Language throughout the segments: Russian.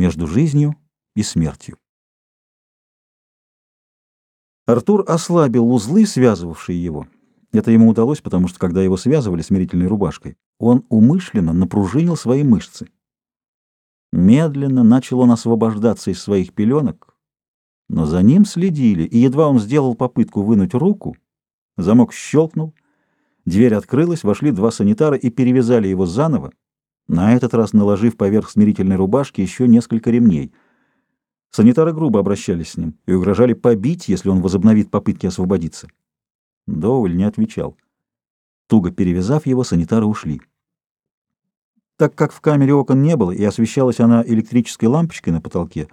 между жизнью и смертью. Артур ослабил узлы, связывавшие его. Это ему удалось, потому что, когда его связывали смирительной рубашкой, он умышленно напружинил свои мышцы. Медленно начал он освобождаться из своих пеленок, но за ним следили, и едва он сделал попытку вынуть руку, замок щелкнул, дверь открылась, вошли два санитара и перевязали его заново, на этот раз наложив поверх смирительной рубашки еще несколько ремней. Санитары грубо обращались с ним и угрожали побить, если он возобновит попытки освободиться. Доуэль не отвечал. Туго перевязав его, санитары ушли. Так как в камере окон не было и освещалась она электрической лампочкой на потолке,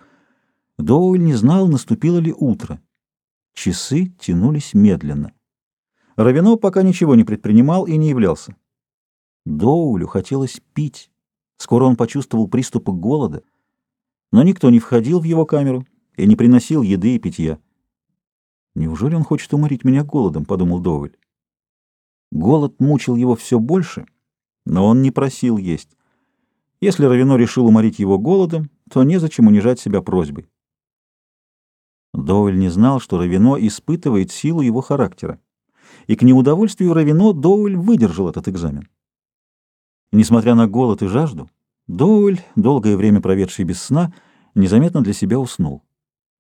Доуэль не знал, наступило ли утро. Часы тянулись медленно. Равино пока ничего не предпринимал и не являлся. Доулю хотелось пить. Скоро он почувствовал приступы голода, но никто не входил в его камеру и не приносил еды и питья. «Неужели он хочет уморить меня голодом?» — подумал Доуль. Голод мучил его все больше, но он не просил есть. Если Равино решил уморить его голодом, то незачем унижать себя просьбой. Доуэль не знал, что Равино испытывает силу его характера. И к неудовольствию Равино Доуэль выдержал этот экзамен. Несмотря на голод и жажду, Доуэль, долгое время проведший без сна, незаметно для себя уснул.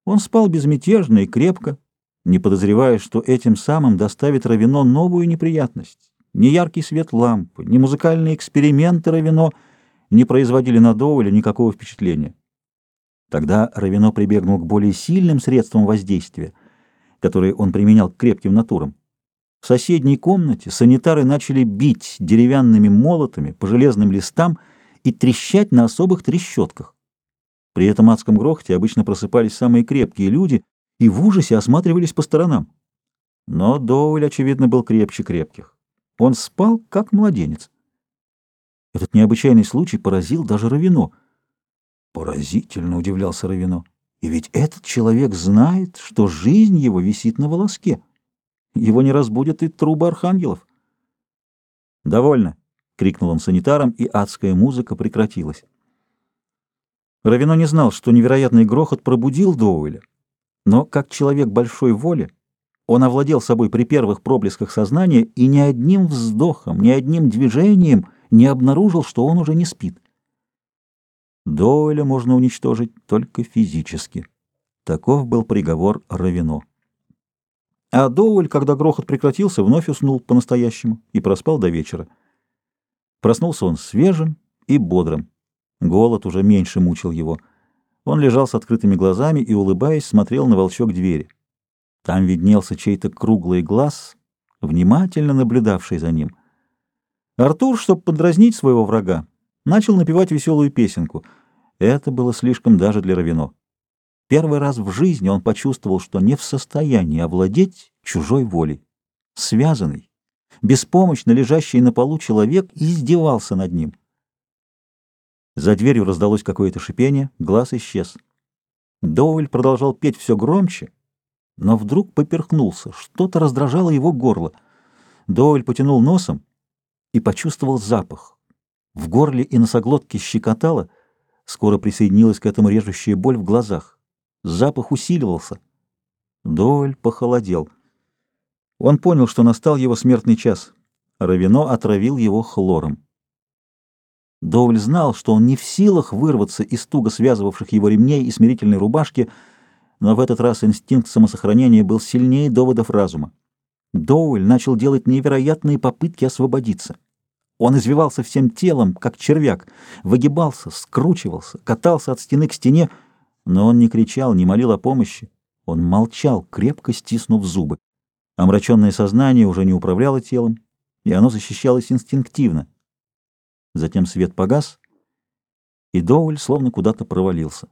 Он спал безмятежно и крепко, не подозревая, что этим самым доставит Равино новую неприятность. Ни яркий свет лампы, ни музыкальные эксперименты Равино не производили на Доуэля никакого впечатления. Тогда Равино прибегнул к более сильным средствам воздействия, которые он применял к крепким натурам. В соседней комнате санитары начали бить деревянными молотами по железным листам и трещать на особых трещотках. При этом адском грохоте обычно просыпались самые крепкие люди и в ужасе осматривались по сторонам. Но Доуэль, очевидно, был крепче крепких. Он спал, как младенец. Этот необычайный случай поразил даже Равино. Поразительно удивлялся Равино. И ведь этот человек знает, что жизнь его висит на волоске. Его не разбудят и трубы архангелов. «Довольно!» — крикнул он санитарам, и адская музыка прекратилась. Равино не знал, что невероятный грохот пробудил Доуэля, но, как человек большой воли, он овладел собой при первых проблесках сознания и ни одним вздохом, ни одним движением не обнаружил, что он уже не спит. Доуэля можно уничтожить только физически. Таков был приговор Равино. А Доуэль, когда грохот прекратился, вновь уснул по-настоящему и проспал до вечера. Проснулся он свежим и бодрым. Голод уже меньше мучил его. Он лежал с открытыми глазами и, улыбаясь, смотрел на волчок двери. Там виднелся чей-то круглый глаз, внимательно наблюдавший за ним. Артур, чтобы подразнить своего врага, начал напевать веселую песенку. Это было слишком даже для Равино. Первый раз в жизни он почувствовал, что не в состоянии овладеть чужой волей. Связанный, беспомощно лежащий на полу человек издевался над ним. За дверью раздалось какое-то шипение, глаз исчез. Доуэль продолжал петь все громче, но вдруг поперхнулся, что-то раздражало его горло. Доуэль потянул носом и почувствовал запах. В горле и носоглотке щекотало, скоро присоединилась к этому режущая боль в глазах. Запах усиливался. Доль похолодел. Он понял, что настал его смертный час. Равино отравил его хлором. Доуль знал, что он не в силах вырваться из туго связывавших его ремней и смирительной рубашки, но в этот раз инстинкт самосохранения был сильнее доводов разума. Доуль начал делать невероятные попытки освободиться. Он извивался всем телом, как червяк, выгибался, скручивался, катался от стены к стене, но он не кричал, не молил о помощи. Он молчал, крепко стиснув зубы. Омраченное сознание уже не управляло телом, и оно защищалось инстинктивно. Затем свет погас, и Доуль словно куда-то провалился.